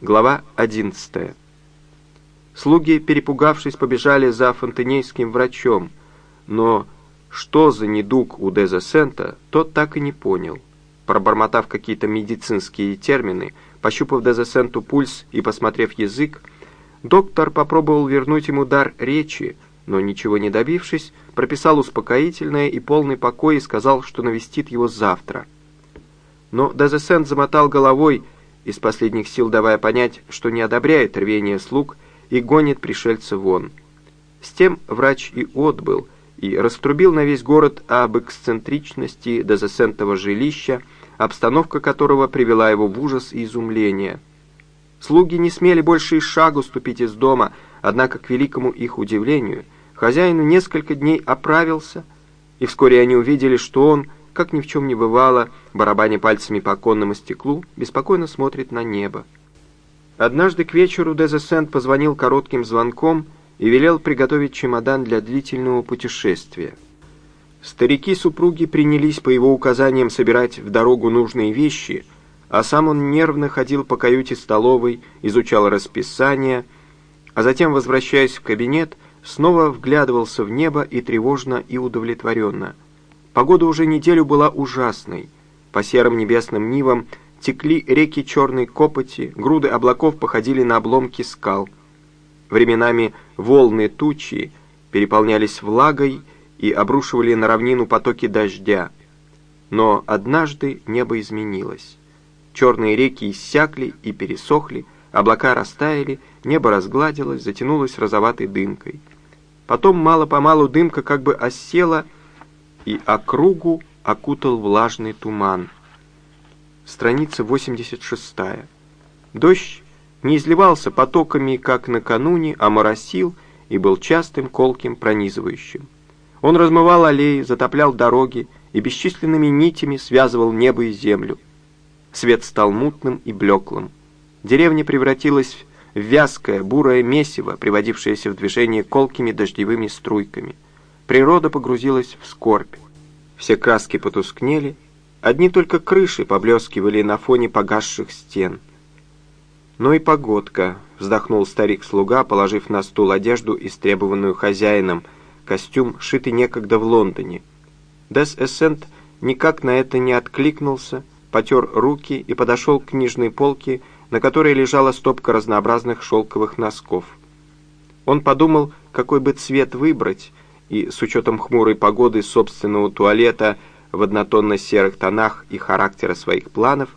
Глава 11. Слуги, перепугавшись, побежали за фонтенейским врачом, но что за недуг у Дезесента, тот так и не понял. Пробормотав какие-то медицинские термины, пощупав Дезесенту пульс и посмотрев язык, доктор попробовал вернуть ему дар речи, но ничего не добившись, прописал успокоительное и полный покой и сказал, что навестит его завтра. Но Дезесент замотал головой, из последних сил давая понять, что не одобряет рвение слуг и гонит пришельца вон. С тем врач и отбыл, и раструбил на весь город об эксцентричности дезесентного жилища, обстановка которого привела его в ужас и изумление. Слуги не смели больше и шагу ступить из дома, однако, к великому их удивлению, хозяину несколько дней оправился, и вскоре они увидели, что он — как ни в чем не бывало, барабаня пальцами по оконному стеклу, беспокойно смотрит на небо. Однажды к вечеру Дезесент позвонил коротким звонком и велел приготовить чемодан для длительного путешествия. Старики-супруги принялись по его указаниям собирать в дорогу нужные вещи, а сам он нервно ходил по каюте столовой, изучал расписание, а затем, возвращаясь в кабинет, снова вглядывался в небо и тревожно и удовлетворенно – Погода уже неделю была ужасной. По серым небесным нивам текли реки черной копоти, груды облаков походили на обломки скал. Временами волны тучи переполнялись влагой и обрушивали на равнину потоки дождя. Но однажды небо изменилось. Черные реки иссякли и пересохли, облака растаяли, небо разгладилось, затянулось розоватой дымкой. Потом мало-помалу дымка как бы осела и округу окутал влажный туман. Страница 86. Дождь не изливался потоками, как накануне, а моросил и был частым, колким, пронизывающим. Он размывал аллеи, затоплял дороги и бесчисленными нитями связывал небо и землю. Свет стал мутным и блеклым. Деревня превратилась в вязкое, бурое месиво, приводившееся в движение колкими дождевыми струйками. Природа погрузилась в скорбь. Все краски потускнели, одни только крыши поблескивали на фоне погасших стен. «Ну и погодка», — вздохнул старик-слуга, положив на стул одежду, истребованную хозяином, костюм, шитый некогда в Лондоне. Дес Эссент никак на это не откликнулся, потер руки и подошел к книжной полке, на которой лежала стопка разнообразных шелковых носков. Он подумал, какой бы цвет выбрать, и с учетом хмурой погоды собственного туалета в однотонно-серых тонах и характера своих планов,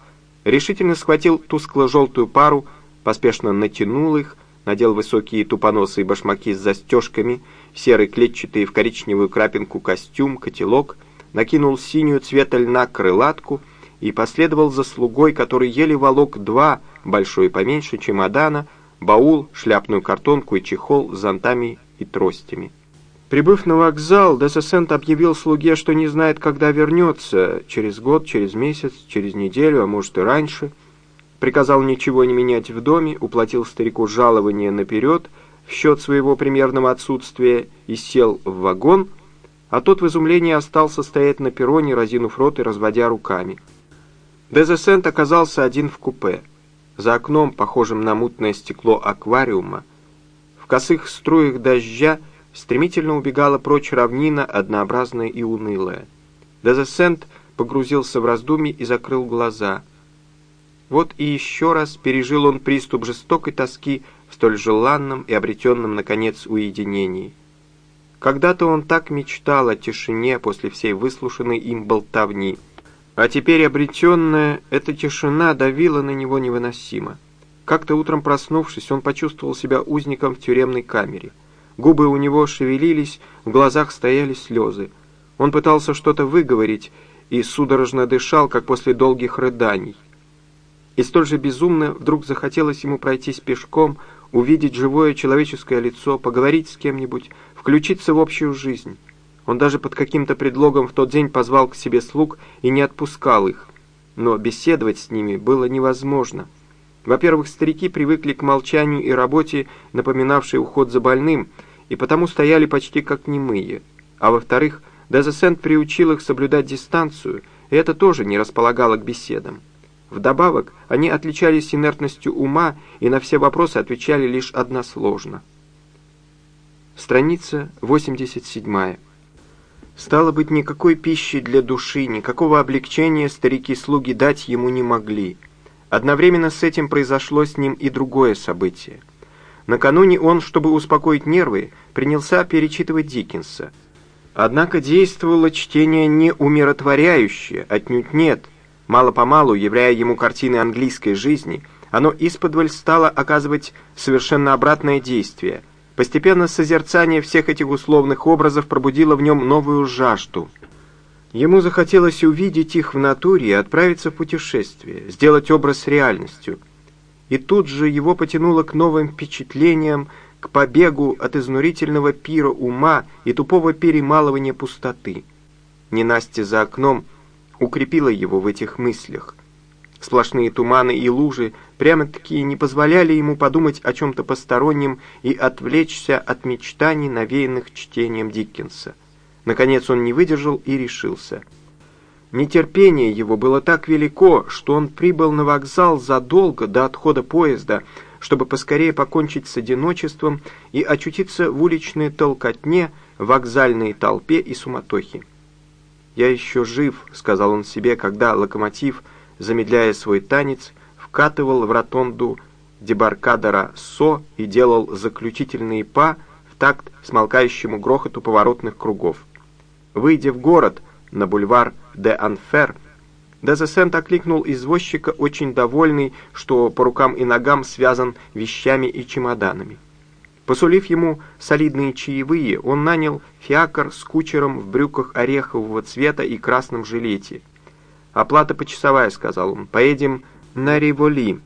решительно схватил тускло-желтую пару, поспешно натянул их, надел высокие тупоносые башмаки с застежками, серый клетчатый в коричневую крапинку костюм, котелок, накинул синюю цвета льна крылатку и последовал за слугой, который еле волок два, большой поменьше, чемодана, баул, шляпную картонку и чехол с зонтами и тростями. Прибыв на вокзал, Десесент объявил слуге, что не знает, когда вернется, через год, через месяц, через неделю, а может и раньше. Приказал ничего не менять в доме, уплатил старику жалование наперед в счет своего примерного отсутствия и сел в вагон, а тот в изумлении остался стоять на перроне, разинув рот и разводя руками. Дезесент оказался один в купе. За окном, похожим на мутное стекло аквариума, в косых струях дождя, Стремительно убегала прочь равнина, однообразная и унылая. Дезесент погрузился в раздумье и закрыл глаза. Вот и еще раз пережил он приступ жестокой тоски в столь желанном и обретенном, наконец, уединении. Когда-то он так мечтал о тишине после всей выслушанной им болтовни. А теперь обретенная эта тишина давила на него невыносимо. Как-то утром проснувшись, он почувствовал себя узником в тюремной камере – Губы у него шевелились, в глазах стояли слезы. Он пытался что-то выговорить и судорожно дышал, как после долгих рыданий. И столь же безумно вдруг захотелось ему пройтись пешком, увидеть живое человеческое лицо, поговорить с кем-нибудь, включиться в общую жизнь. Он даже под каким-то предлогом в тот день позвал к себе слуг и не отпускал их. Но беседовать с ними было невозможно. Во-первых, старики привыкли к молчанию и работе, напоминавшей уход за больным – и потому стояли почти как немые. А во-вторых, Дезесент приучил их соблюдать дистанцию, и это тоже не располагало к беседам. Вдобавок, они отличались инертностью ума и на все вопросы отвечали лишь односложно. Страница 87. Стало быть, никакой пищи для души, никакого облегчения старики-слуги дать ему не могли. Одновременно с этим произошло с ним и другое событие. Накануне он, чтобы успокоить нервы, принялся перечитывать Диккенса. Однако действовало чтение не умиротворяющее, отнюдь нет – Мало-помалу, являя ему картины английской жизни, оно исподволь стало оказывать совершенно обратное действие. Постепенно созерцание всех этих условных образов пробудило в нем новую жажду. Ему захотелось увидеть их в натуре и отправиться в путешествие, сделать образ реальностью. И тут же его потянуло к новым впечатлениям, к побегу от изнурительного пира ума и тупого перемалывания пустоты. Ненастье за окном — укрепила его в этих мыслях. Сплошные туманы и лужи прямо-таки не позволяли ему подумать о чем-то постороннем и отвлечься от мечтаний, навеянных чтением Диккенса. Наконец он не выдержал и решился. Нетерпение его было так велико, что он прибыл на вокзал задолго до отхода поезда, чтобы поскорее покончить с одиночеством и очутиться в уличной толкотне, вокзальной толпе и суматохе. «Я еще жив», — сказал он себе, когда локомотив, замедляя свой танец, вкатывал в ротонду дебаркадера СО и делал заключительные па в такт смолкающему грохоту поворотных кругов. Выйдя в город, на бульвар де Анфер, Дезесент окликнул извозчика, очень довольный, что по рукам и ногам связан вещами и чемоданами. Посулив ему солидные чаевые, он нанял фиакр с кучером в брюках орехового цвета и красном жилете. «Оплата почасовая», — сказал он. «Поедем на Риволи.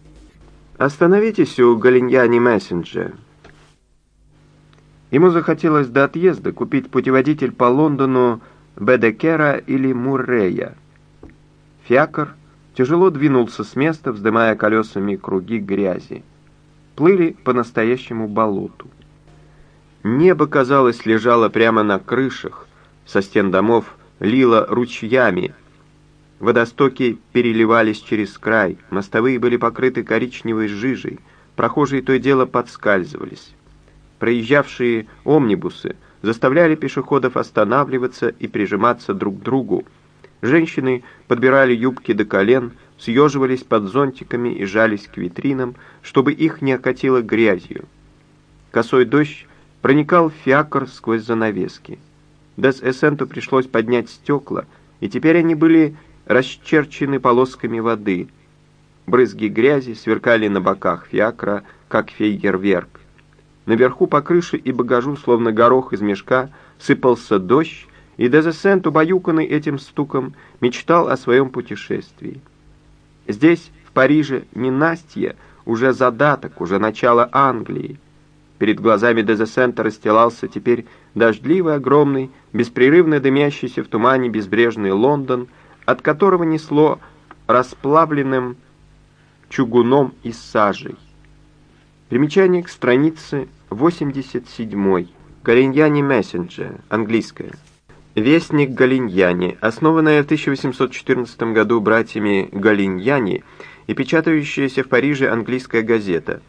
Остановитесь у Галиньяни Мессенджа». Ему захотелось до отъезда купить путеводитель по Лондону Бедекера или Муррея. Фиакр тяжело двинулся с места, вздымая колесами круги грязи плыли по настоящему болоту. Небо, казалось, лежало прямо на крышах, со стен домов лило ручьями, водостоки переливались через край, мостовые были покрыты коричневой жижей, прохожие то и дело подскальзывались. Проезжавшие омнибусы заставляли пешеходов останавливаться и прижиматься друг к другу. Женщины подбирали юбки до колен, съеживались под зонтиками и жались к витринам, чтобы их не окатило грязью. Косой дождь проникал в фиакр сквозь занавески. Дес Эссенту пришлось поднять стекла, и теперь они были расчерчены полосками воды. Брызги грязи сверкали на боках фиакра, как фейерверк. Наверху по крыше и багажу, словно горох из мешка, сыпался дождь, и Дезесент, убаюканный этим стуком, мечтал о своем путешествии. Здесь, в Париже, ненастье, уже задаток, уже начало Англии. Перед глазами Дезесента расстилался теперь дождливый, огромный, беспрерывно дымящийся в тумане безбрежный Лондон, от которого несло расплавленным чугуном и сажей. Примечание к странице 87. Кореньяне Мессенджер, английская. Вестник Галиньяни, основанная в 1814 году братьями Галиньяни и печатающаяся в Париже английская газета.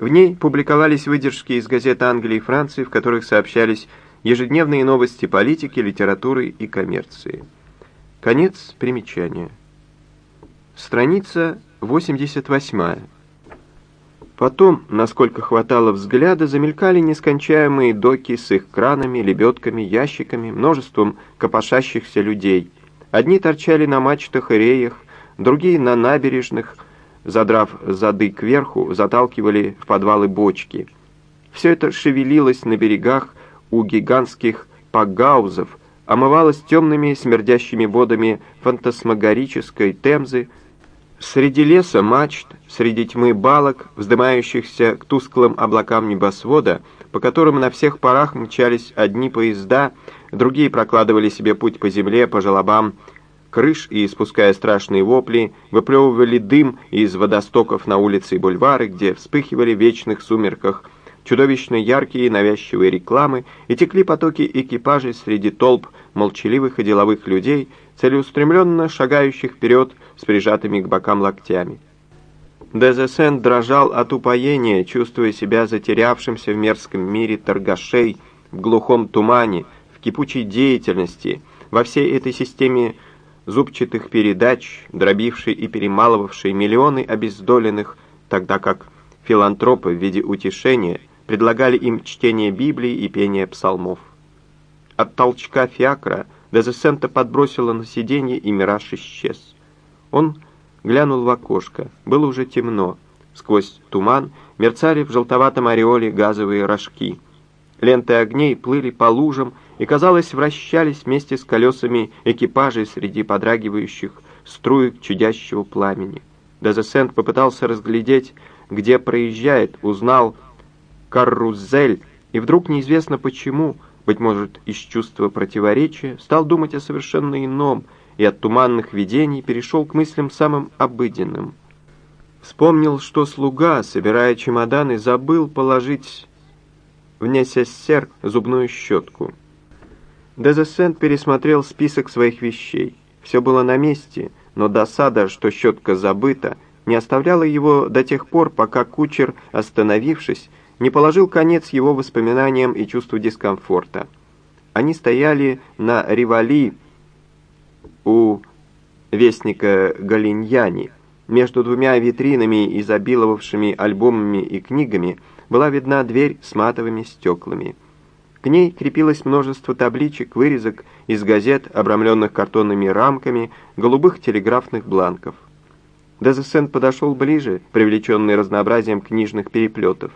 В ней публиковались выдержки из газет Англии и Франции, в которых сообщались ежедневные новости политики, литературы и коммерции. Конец примечания. Страница 88. Потом, насколько хватало взгляда, замелькали нескончаемые доки с их кранами, лебедками, ящиками, множеством копошащихся людей. Одни торчали на мачтах и реях, другие на набережных, задрав зады кверху, заталкивали в подвалы бочки. Все это шевелилось на берегах у гигантских пагаузов, омывалось темными смердящими водами фантасмагорической темзы, Среди леса мачт, среди тьмы балок, вздымающихся к тусклым облакам небосвода, по которым на всех парах мчались одни поезда, другие прокладывали себе путь по земле, по желобам. Крыш и, спуская страшные вопли, выплевывали дым из водостоков на улице и бульвары, где вспыхивали в вечных сумерках чудовищно яркие навязчивые рекламы, и текли потоки экипажей среди толп молчаливых и деловых людей, целеустремленно шагающих вперед с прижатыми к бокам локтями. Дезесен дрожал от упоения, чувствуя себя затерявшимся в мерзком мире торгашей, в глухом тумане, в кипучей деятельности, во всей этой системе зубчатых передач, дробившей и перемалывавшей миллионы обездоленных, тогда как филантропы в виде утешения предлагали им чтение Библии и пение псалмов. От толчка фиакра Дезесента подбросила на сиденье, и мираж исчез. Он глянул в окошко. Было уже темно. Сквозь туман мерцали в желтоватом ореоле газовые рожки. Ленты огней плыли по лужам и, казалось, вращались вместе с колесами экипажей среди подрагивающих струек чудящего пламени. Дезесент попытался разглядеть, где проезжает, узнал каррузель, и вдруг неизвестно почему, быть может, из чувства противоречия, стал думать о совершенно ином, и от туманных видений перешел к мыслям самым обыденным. Вспомнил, что слуга, собирая чемоданы, забыл положить в несессер зубную щетку. Дезесент пересмотрел список своих вещей. Все было на месте, но досада, что щетка забыта, не оставляла его до тех пор, пока кучер, остановившись, не положил конец его воспоминаниям и чувству дискомфорта. Они стояли на Ривали у вестника Галиньяни. Между двумя витринами, изобиловавшими альбомами и книгами, была видна дверь с матовыми стеклами. К ней крепилось множество табличек, вырезок из газет, обрамленных картонными рамками, голубых телеграфных бланков. Дезесен подошел ближе, привлеченный разнообразием книжных переплетов.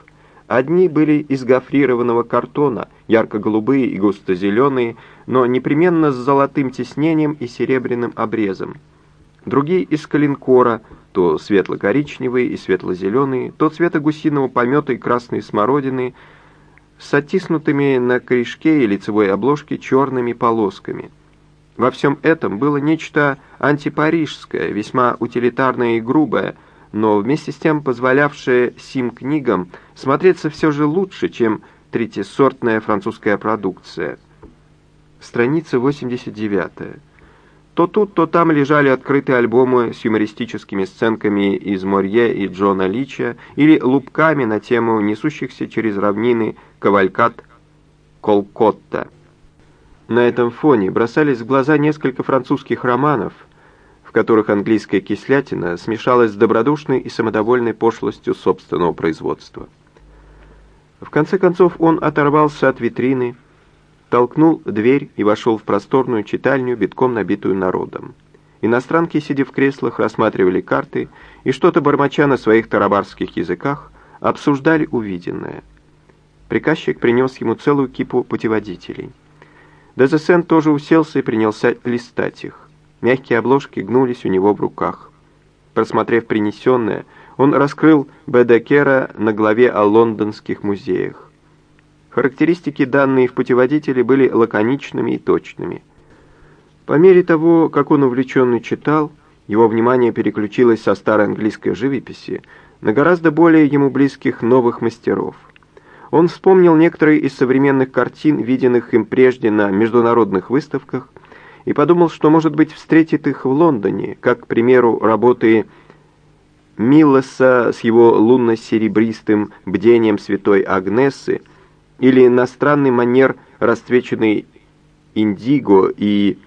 Одни были из гофрированного картона, ярко-голубые и густо-зеленые, но непременно с золотым тиснением и серебряным обрезом. Другие из калинкора, то светло-коричневые и светло-зеленые, то цвета гусиного помета и красной смородины, с оттиснутыми на корешке и лицевой обложке черными полосками. Во всем этом было нечто антипарижское, весьма утилитарное и грубое, но вместе с тем позволявшее сим книгам смотреться все же лучше, чем третьесортная французская продукция. Страница 89. То тут, то там лежали открытые альбомы с юмористическими сценками из Морье и Джона Лича или лупками на тему несущихся через равнины кавалькат Колкотта. На этом фоне бросались в глаза несколько французских романов, в которых английская кислятина смешалась с добродушной и самодовольной пошлостью собственного производства. В конце концов он оторвался от витрины, толкнул дверь и вошел в просторную читальню, битком набитую народом. Иностранки, сидя в креслах, рассматривали карты и что-то бормоча на своих тарабарских языках, обсуждали увиденное. Приказчик принес ему целую кипу путеводителей. Дезесен тоже уселся и принялся листать их. Мягкие обложки гнулись у него в руках. Просмотрев принесенное, он раскрыл Бедекера на главе о лондонских музеях. Характеристики, данные в путеводителе, были лаконичными и точными. По мере того, как он увлеченно читал, его внимание переключилось со старой английской живописи на гораздо более ему близких новых мастеров. Он вспомнил некоторые из современных картин, виденных им прежде на международных выставках, и подумал, что, может быть, встретит их в Лондоне, как, к примеру, работы Миллоса с его лунно-серебристым бдением святой Агнессы, или на странный манер расцвеченный индиго и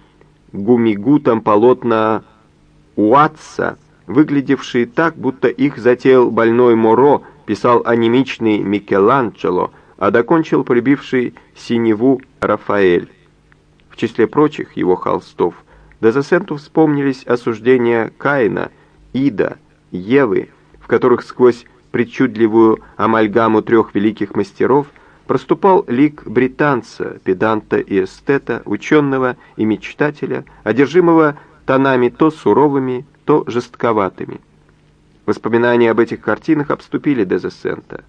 гумигутом полотна Уатса, выглядевшие так, будто их затеял больной Моро, писал анемичный Микеланджело, а докончил прибивший синеву Рафаэль. В числе прочих его холстов Дезесенту вспомнились осуждения Каина, Ида, Евы, в которых сквозь причудливую амальгаму трех великих мастеров – проступал лик британца, педанта и эстета, ученого и мечтателя, одержимого тонами то суровыми, то жестковатыми. Воспоминания об этих картинах обступили Дезесента.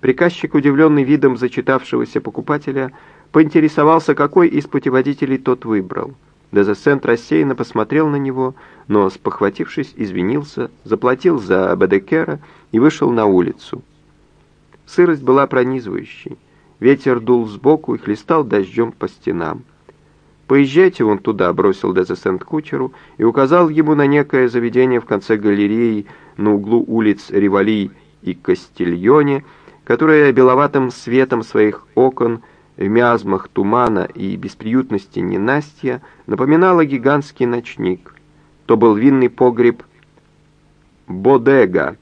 Приказчик, удивленный видом зачитавшегося покупателя, поинтересовался, какой из путеводителей тот выбрал. Дезесент рассеянно посмотрел на него, но, спохватившись, извинился, заплатил за Бедекера и вышел на улицу. Сырость была пронизывающей. Ветер дул сбоку и хлестал дождем по стенам. «Поезжайте вон туда», — бросил Дезесент кучеру и указал ему на некое заведение в конце галереи на углу улиц Ривали и Кастильоне, которое беловатым светом своих окон в миазмах тумана и бесприютности ненастья напоминало гигантский ночник. То был винный погреб Бодега.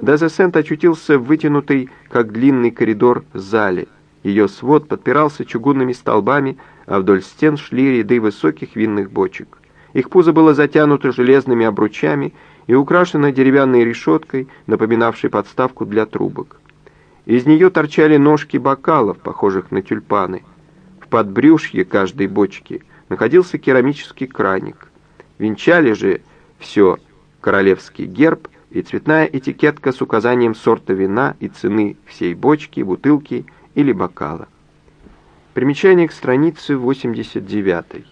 Дезесент очутился в вытянутой, как длинный коридор, зале. Ее свод подпирался чугунными столбами, а вдоль стен шли ряды высоких винных бочек. Их пузо было затянуто железными обручами и украшено деревянной решеткой, напоминавшей подставку для трубок. Из нее торчали ножки бокалов, похожих на тюльпаны. В подбрюшье каждой бочки находился керамический краник. Венчали же все королевский герб и цветная этикетка с указанием сорта вина и цены всей бочки, бутылки или бокала. Примечание к странице 89.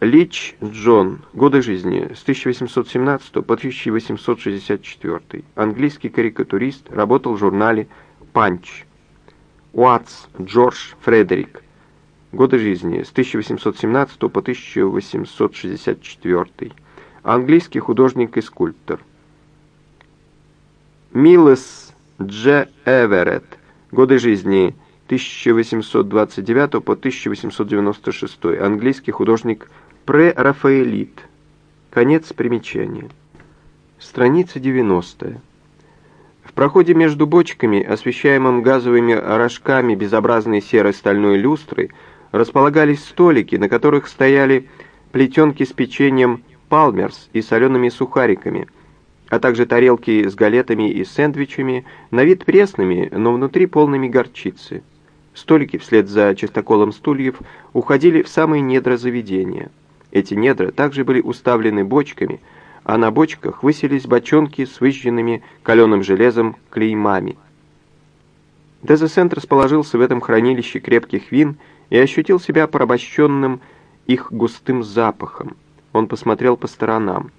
Лич Джон. Годы жизни с 1817 по 1864. Английский карикатурист, работал в журнале «Панч». Уатс Джордж Фредерик. Годы жизни с 1817 по 1864. Английский художник и скульптор. Милес Дж. Эверетт. Годы жизни 1829 по 1896. Английский художник прерафаэлит. Конец примечания. Страница 90. В проходе между бочками, освещаемым газовыми рожками безобразной серой стальной люстры, располагались столики, на которых стояли плетенки с печеньем палмерс и солеными сухариками – а также тарелки с галетами и сэндвичами, на вид пресными, но внутри полными горчицы. Столики вслед за чистоколом стульев уходили в самые недра заведения. Эти недра также были уставлены бочками, а на бочках высились бочонки с выжженными каленым железом клеймами. Дезесент расположился в этом хранилище крепких вин и ощутил себя порабощенным их густым запахом. Он посмотрел по сторонам.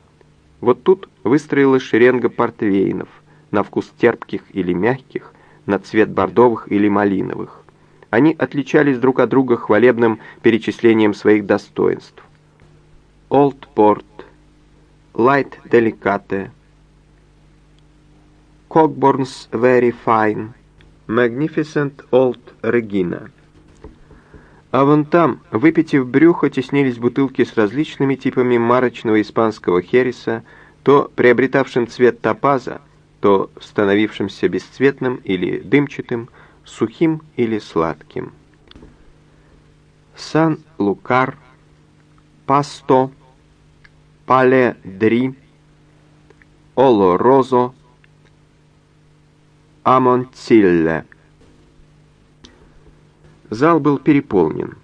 Вот тут выстроилась шеренга портвейнов, на вкус терпких или мягких, на цвет бордовых или малиновых. Они отличались друг от друга хвалебным перечислением своих достоинств. Old Port, Light Delicate, Cockburn's Very Fine, Magnificent Old Regina. А вон там, выпитив брюхо, теснились бутылки с различными типами марочного испанского хереса, то приобретавшим цвет топаза, то становившимся бесцветным или дымчатым, сухим или сладким. Сан-Лукар, Пасто, Пале-Дри, Оло-Розо, Амонтилле. Зал был переполнен.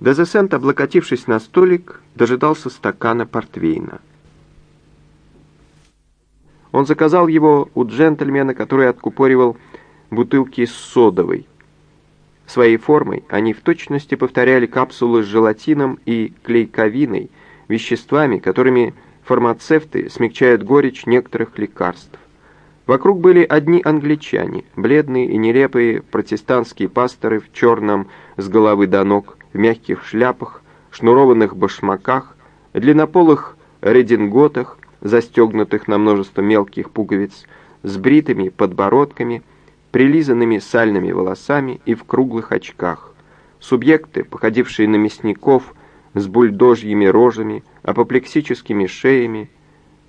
Дезесент, облокотившись на столик, дожидался стакана портвейна. Он заказал его у джентльмена, который откупоривал бутылки с содовой. Своей формой они в точности повторяли капсулы с желатином и клейковиной, веществами, которыми фармацевты смягчают горечь некоторых лекарств. Вокруг были одни англичане, бледные и нелепые протестантские пасторы в черном с головы до ног, в мягких шляпах, шнурованных башмаках, длиннополых рединготах, застегнутых на множество мелких пуговиц, с бритыми подбородками, прилизанными сальными волосами и в круглых очках. Субъекты, походившие на мясников, с бульдожьими рожами, апоплексическими шеями,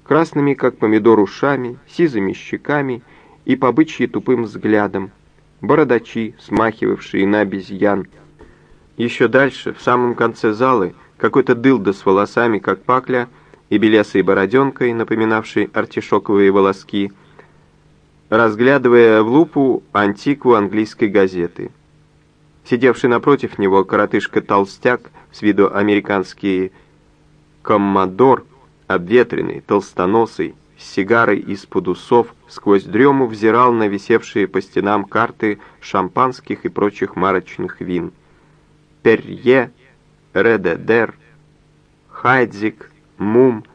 красными, как помидор, ушами, сизыми щеками и побычьи тупым взглядом, бородачи, смахивавшие на обезьян. Еще дальше, в самом конце залы, какой-то дылда с волосами, как пакля, и белесой бороденкой, напоминавшей артишоковые волоски, разглядывая в лупу антикву английской газеты. Сидевший напротив него коротышка-толстяк с виду американский коммодор обветренный, толстоносый, с сигарой из-под усов, сквозь дрему взирал на висевшие по стенам карты шампанских и прочих марочных вин. Перье, Редедер, Хайдзик, Мум,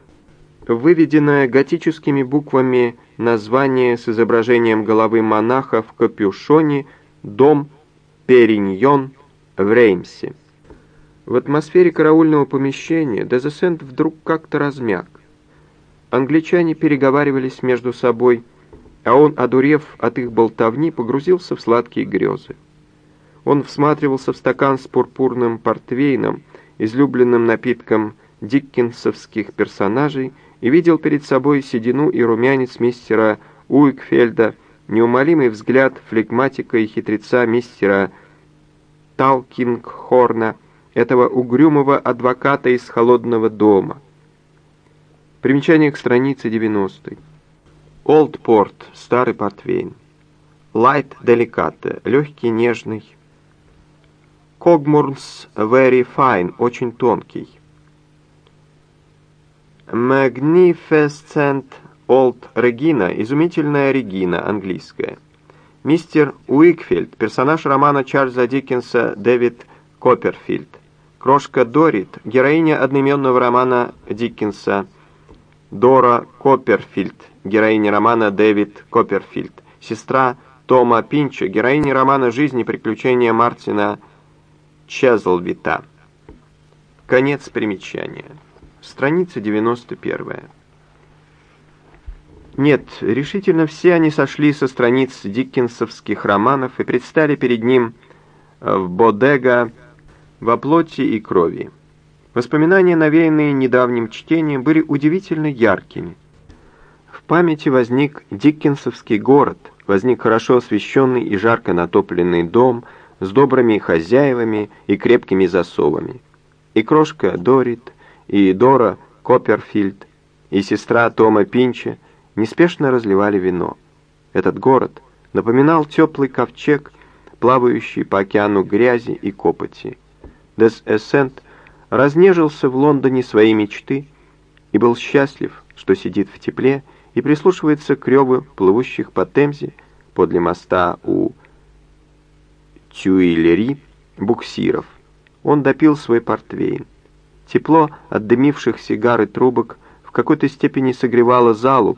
выведенное готическими буквами название с изображением головы монаха в капюшоне «Дом Периньон» в Реймсе. В атмосфере караульного помещения Дезесент вдруг как-то размяк. Англичане переговаривались между собой, а он, одурев от их болтовни, погрузился в сладкие грезы. Он всматривался в стакан с пурпурным портвейном, излюбленным напитком диккенсовских персонажей, и видел перед собой седину и румянец мистера Уикфельда, неумолимый взгляд флегматика и хитреца мистера Талкингхорна, этого угрюмого адвоката из холодного дома. Примечание к странице 90. Олдпорт, старый портвейн. Light Delicate, легкий, нежный. Когмурнс Very Fine, очень тонкий. Magnificent Old Regina, изумительная Регина, английская. Мистер Уикфилд, персонаж романа Чарльза Диккенса Дэвид Копперфильд. Крошка Дорит, героиня одноименного романа Диккенса Дора Копперфильд, героиня романа Дэвид Копперфильд. Сестра Тома Пинча, героиня романа «Жизнь и приключения Мартина Чезлвита». Конец примечания. Страница 91. Нет, решительно все они сошли со страниц диккенсовских романов и предстали перед ним э, в Бодега во плоти и крови. Воспоминания, навеянные недавним чтением, были удивительно яркими. В памяти возник диккенсовский город, возник хорошо освещенный и жарко натопленный дом с добрыми хозяевами и крепкими засовами. И крошка Дорит, и Дора Копперфильд, и сестра Тома Пинча неспешно разливали вино. Этот город напоминал теплый ковчег, плавающий по океану грязи и копоти. Дес Эссент разнежился в Лондоне своей мечты и был счастлив, что сидит в тепле и прислушивается к реву плывущих по Темзе подле моста у Тюильри буксиров. Он допил свой портвейн. Тепло от дымивших сигар и трубок в какой-то степени согревало залу,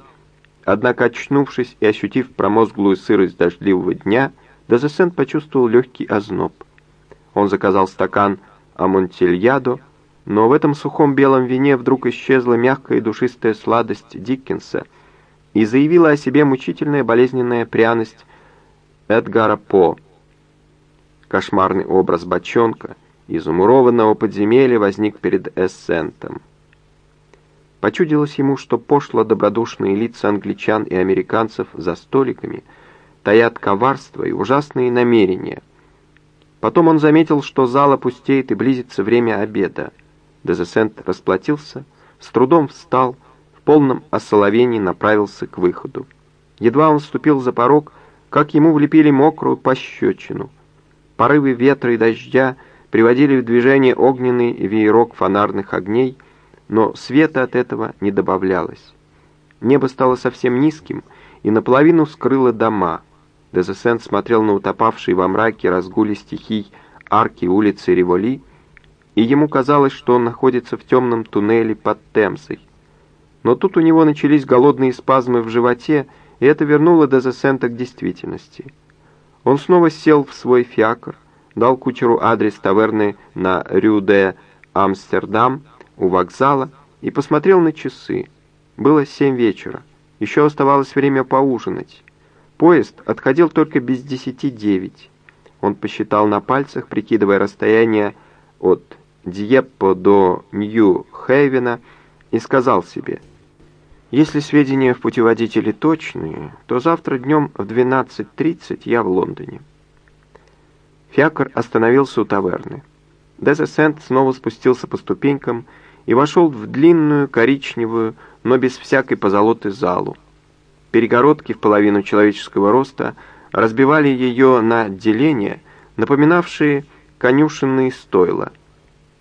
однако, очнувшись и ощутив промозглую сырость дождливого дня, Дезесент почувствовал легкий озноб. Он заказал стакан амонтильядо, но в этом сухом белом вине вдруг исчезла мягкая и душистая сладость Диккенса и заявила о себе мучительная болезненная пряность Эдгара По. Кошмарный образ бочонка — изумрованного подземелья возник перед Эссентом. Почудилось ему, что пошло добродушные лица англичан и американцев за столиками таят коварство и ужасные намерения. Потом он заметил, что зал опустеет и близится время обеда. Дезесент расплатился, с трудом встал, в полном осоловении направился к выходу. Едва он ступил за порог, как ему влепили мокрую пощечину. Порывы ветра и дождя — приводили в движение огненный веерок фонарных огней, но света от этого не добавлялось. Небо стало совсем низким и наполовину скрыло дома. Дезесент смотрел на утопавшие во мраке разгули стихий арки улицы Револи, и ему казалось, что он находится в темном туннеле под Темсой. Но тут у него начались голодные спазмы в животе, и это вернуло Дезесента к действительности. Он снова сел в свой фиакр, дал кучеру адрес таверны на Рю-де Амстердам у вокзала и посмотрел на часы. Было семь вечера. Еще оставалось время поужинать. Поезд отходил только без десяти девять. Он посчитал на пальцах, прикидывая расстояние от Дьеппо до Нью-Хейвена, и сказал себе, «Если сведения в путеводителе точные, то завтра днем в 12.30 я в Лондоне». Фиакр остановился у таверны. Дезесент снова спустился по ступенькам и вошел в длинную, коричневую, но без всякой позолоты залу. Перегородки в половину человеческого роста разбивали ее на отделения, напоминавшие конюшенные стойла.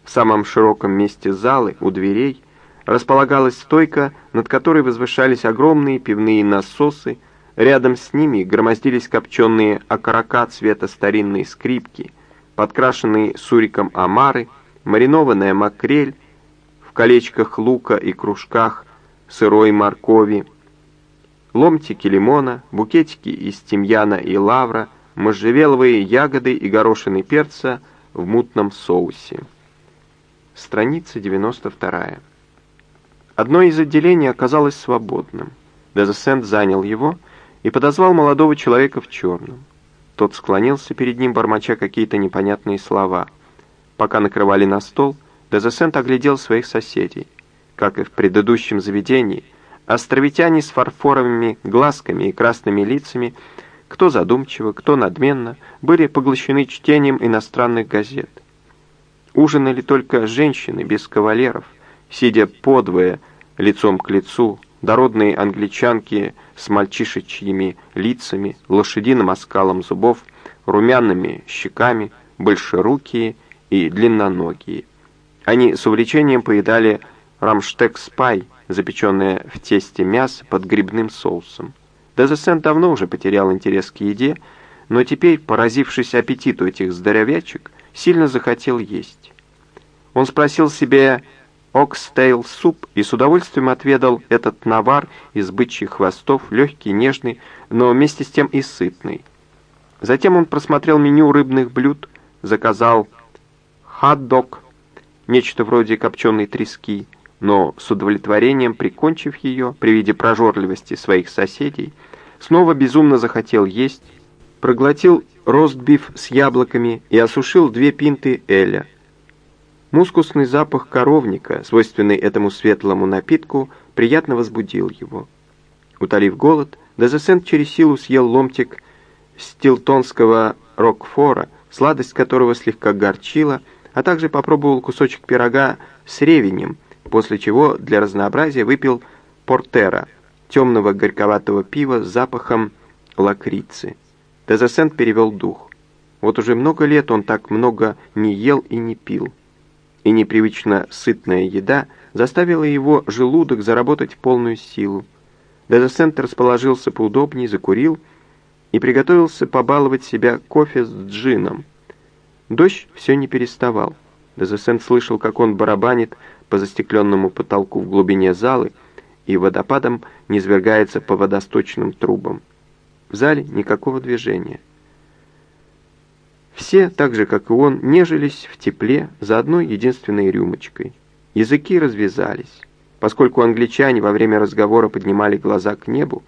В самом широком месте залы, у дверей, располагалась стойка, над которой возвышались огромные пивные насосы, Рядом с ними громоздились копченые окорока цвета старинной скрипки, подкрашенные суриком омары, маринованная макрель, в колечках лука и кружках сырой моркови, ломтики лимона, букетики из тимьяна и лавра, можжевеловые ягоды и горошины перца в мутном соусе. Страница 92. Одно из отделений оказалось свободным. Дезесент занял его и подозвал молодого человека в черном. Тот склонился перед ним, бормоча какие-то непонятные слова. Пока накрывали на стол, Дезесент оглядел своих соседей. Как и в предыдущем заведении, островитяне с фарфоровыми глазками и красными лицами, кто задумчиво, кто надменно, были поглощены чтением иностранных газет. Ужинали только женщины без кавалеров, сидя подвое, лицом к лицу, дородные англичанки с мальчишечьими лицами, лошадиным оскалом зубов, румяными щеками, большерукие и длинноногие. Они с увлечением поедали рамштек-спай, запеченное в тесте мясо под грибным соусом. Дезесен давно уже потерял интерес к еде, но теперь, поразившись аппетиту этих здоровячек, сильно захотел есть. Он спросил себе окстейл суп и с удовольствием отведал этот навар из бычьих хвостов, легкий, нежный, но вместе с тем и сытный. Затем он просмотрел меню рыбных блюд, заказал хот-дог, нечто вроде копченой трески, но с удовлетворением прикончив ее при виде прожорливости своих соседей, снова безумно захотел есть, проглотил ростбиф с яблоками и осушил две пинты эля – Мускусный запах коровника, свойственный этому светлому напитку, приятно возбудил его. Утолив голод, Дезесент через силу съел ломтик стилтонского рокфора, сладость которого слегка горчила, а также попробовал кусочек пирога с ревенем, после чего для разнообразия выпил портера, темного горьковатого пива с запахом лакрицы. Дезесент перевел дух. Вот уже много лет он так много не ел и не пил и непривычно сытная еда заставила его желудок заработать полную силу. Дезесент расположился поудобнее, закурил и приготовился побаловать себя кофе с джином. Дождь все не переставал. Дезесент слышал, как он барабанит по застекленному потолку в глубине залы и водопадом низвергается по водосточным трубам. В зале никакого движения. Все, так же как и он, нежились в тепле за одной единственной рюмочкой. Языки развязались. Поскольку англичане во время разговора поднимали глаза к небу,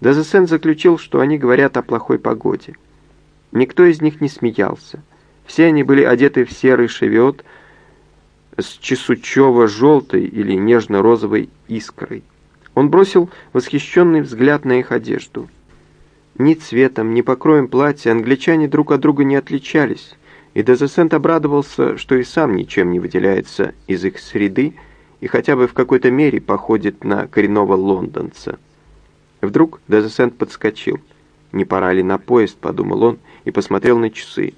Дезесен заключил, что они говорят о плохой погоде. Никто из них не смеялся. Все они были одеты в серый шевиот с чесучево-желтой или нежно-розовой искрой. Он бросил восхищенный взгляд на их одежду. Ни цветом, ни покроем платья англичане друг от друга не отличались, и Дезесент обрадовался, что и сам ничем не выделяется из их среды и хотя бы в какой-то мере походит на коренного лондонца. Вдруг Дезесент подскочил. «Не пора ли на поезд?» — подумал он и посмотрел на часы.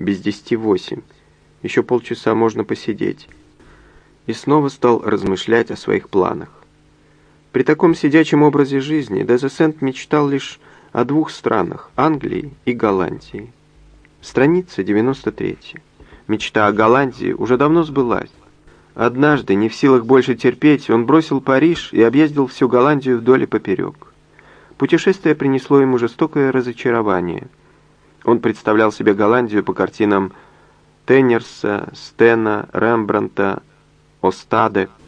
«Без десяти восемь. Еще полчаса можно посидеть». И снова стал размышлять о своих планах. При таком сидячем образе жизни Дезесент мечтал лишь о двух странах – Англии и Голландии. Страница 93. Мечта о Голландии уже давно сбылась. Однажды, не в силах больше терпеть, он бросил Париж и объездил всю Голландию вдоль и поперек. Путешествие принесло ему жестокое разочарование. Он представлял себе Голландию по картинам Теннерса, Стена, Рембранта, Остаде –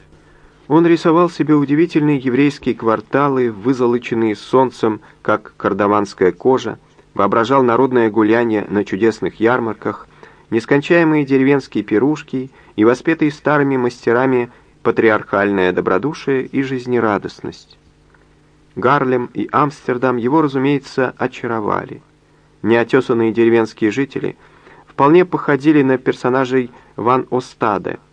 он рисовал себе удивительные еврейские кварталы, вызолоченные солнцем, как кардаванская кожа, воображал народное гуляние на чудесных ярмарках, нескончаемые деревенские пирушки и воспетые старыми мастерами патриархальное добродушие и жизнерадостность. Гарлем и Амстердам его, разумеется, очаровали. Неотесанные деревенские жители вполне походили на персонажей Ван Остаде –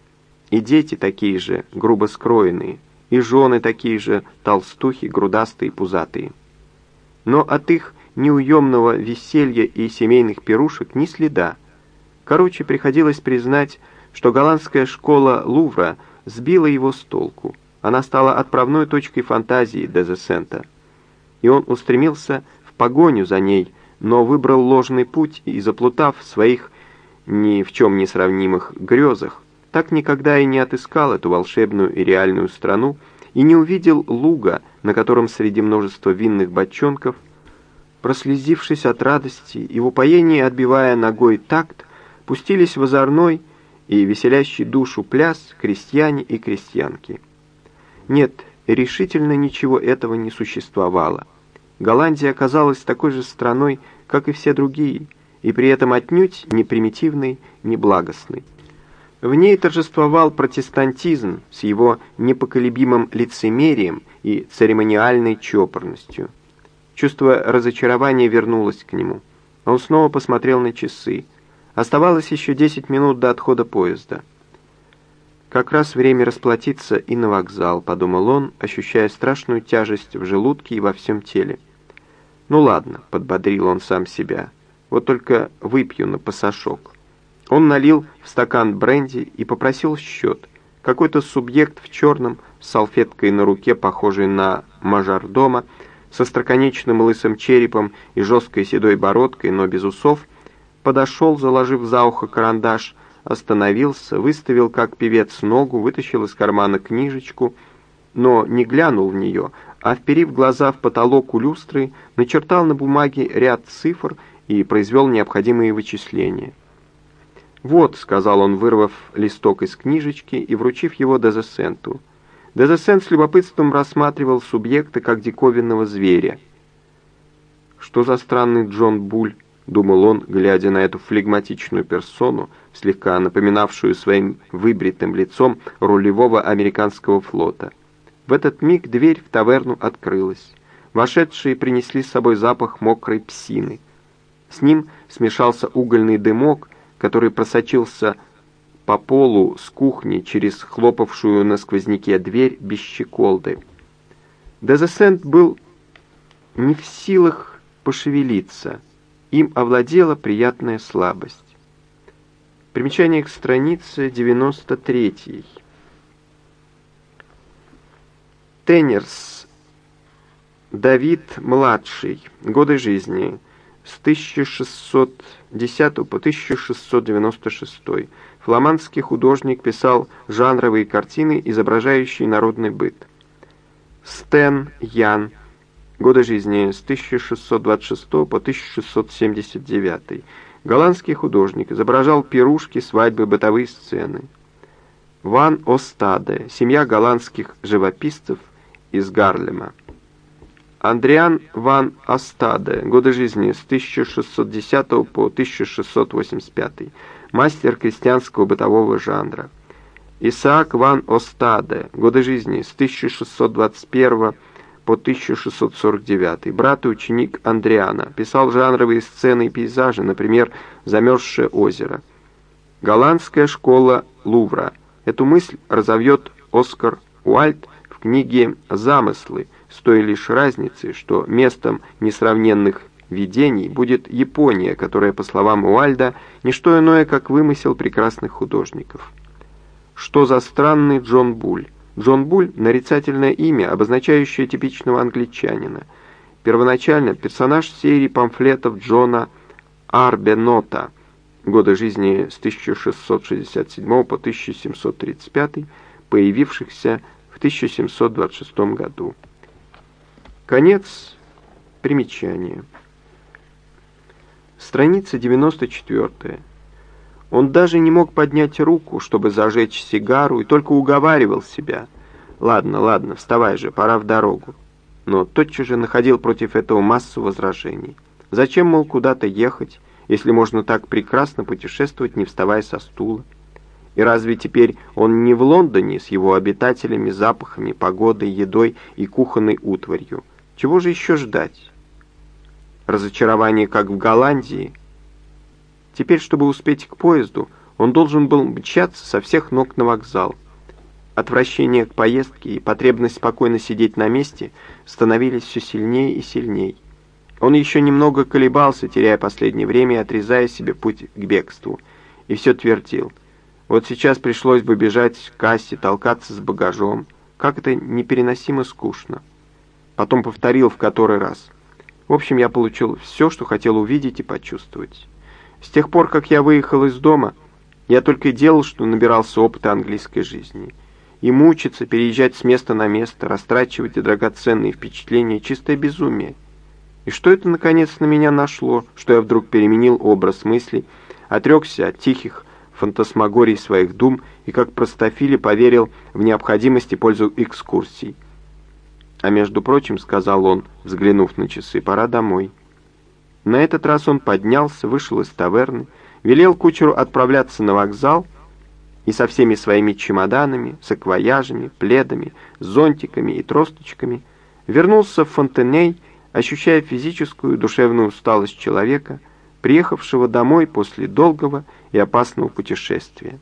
и дети такие же, грубо скроенные, и жены такие же, толстухи, грудастые, пузатые. Но от их неуемного веселья и семейных пирушек ни следа. Короче, приходилось признать, что голландская школа Лувра сбила его с толку. Она стала отправной точкой фантазии Дезесента. И он устремился в погоню за ней, но выбрал ложный путь и, заплутав в своих ни в чем не сравнимых грезах, так никогда и не отыскал эту волшебную и реальную страну и не увидел луга, на котором среди множества винных бочонков, прослезившись от радости и в отбивая ногой такт, пустились в озорной и веселящий душу пляс крестьяне и крестьянки. Нет, решительно ничего этого не существовало. Голландия оказалась такой же страной, как и все другие, и при этом отнюдь не примитивной, не благостной. В ней торжествовал протестантизм с его непоколебимым лицемерием и церемониальной чопорностью. Чувство разочарования вернулось к нему. Он снова посмотрел на часы. Оставалось еще десять минут до отхода поезда. «Как раз время расплатиться и на вокзал», — подумал он, ощущая страшную тяжесть в желудке и во всем теле. «Ну ладно», — подбодрил он сам себя, — «вот только выпью на пасашок». Он налил в стакан бренди и попросил счет. Какой-то субъект в черном, с салфеткой на руке, похожий на мажордома, со строконечным лысым черепом и жесткой седой бородкой, но без усов, подошел, заложив за ухо карандаш, остановился, выставил как певец ногу, вытащил из кармана книжечку, но не глянул в нее, а, вперив глаза в потолок у люстры, начертал на бумаге ряд цифр и произвел необходимые вычисления. «Вот», — сказал он, вырвав листок из книжечки и вручив его Дезесенту. Дезесент с любопытством рассматривал субъекта как диковинного зверя. «Что за странный Джон Буль?» — думал он, глядя на эту флегматичную персону, слегка напоминавшую своим выбритым лицом рулевого американского флота. В этот миг дверь в таверну открылась. Вошедшие принесли с собой запах мокрой псины. С ним смешался угольный дымок, который просочился по полу с кухни через хлопавшую на сквозняке дверь без щеколды. Дезесент был не в силах пошевелиться. Им овладела приятная слабость. Примечание к странице 93. Теннерс. Давид-младший. Годы жизни. С 1600 10 по 1696. Фламандский художник писал жанровые картины, изображающие народный быт. Стен Ян. Годы жизни с 1626 по 1679. Голландский художник изображал пирушки, свадьбы, бытовые сцены. Ван Остаде. Семья голландских живописцев из Гарлема. Андриан ван Астаде, годы жизни с 1610 по 1685, мастер крестьянского бытового жанра. Исаак ван Остаде, годы жизни с 1621 по 1649, брат и ученик Андриана, писал жанровые сцены и пейзажи, например, «Замерзшее озеро». Голландская школа Лувра. Эту мысль разовьет Оскар Уальд в книге «Замыслы», с той лишь разницей, что местом несравненных видений будет Япония, которая, по словам Уальда, не что иное, как вымысел прекрасных художников. Что за странный Джон Буль? Джон Буль – нарицательное имя, обозначающее типичного англичанина. Первоначально персонаж серии памфлетов Джона Арбенота, годы жизни с 1667 по 1735, появившихся в 1726 году. Конец примечания. Страница 94. Он даже не мог поднять руку, чтобы зажечь сигару, и только уговаривал себя. «Ладно, ладно, вставай же, пора в дорогу». Но тотчас же находил против этого массу возражений. Зачем, мол, куда-то ехать, если можно так прекрасно путешествовать, не вставая со стула? И разве теперь он не в Лондоне с его обитателями, запахами, погодой, едой и кухонной утварью? Чего же еще ждать? Разочарование, как в Голландии. Теперь, чтобы успеть к поезду, он должен был мчаться со всех ног на вокзал. Отвращение к поездке и потребность спокойно сидеть на месте становились все сильнее и сильнее. Он еще немного колебался, теряя последнее время и отрезая себе путь к бегству, и все твердил. Вот сейчас пришлось бы бежать к кассе, толкаться с багажом. Как это непереносимо скучно. Потом повторил в который раз. В общем, я получил все, что хотел увидеть и почувствовать. С тех пор, как я выехал из дома, я только и делал, что набирался опыта английской жизни. и мучиться, переезжать с места на место, растрачивать драгоценные впечатления — чистое безумие. И что это, наконец, на меня нашло, что я вдруг переменил образ мыслей, отрекся от тихих фантасмагорий своих дум и как простофили поверил в необходимость и пользу экскурсий. А между прочим, сказал он, взглянув на часы, пора домой. На этот раз он поднялся, вышел из таверны, велел кучеру отправляться на вокзал и со всеми своими чемоданами, саквояжами, пледами, зонтиками и тросточками вернулся в Фонтеней, ощущая физическую и душевную усталость человека, приехавшего домой после долгого и опасного путешествия.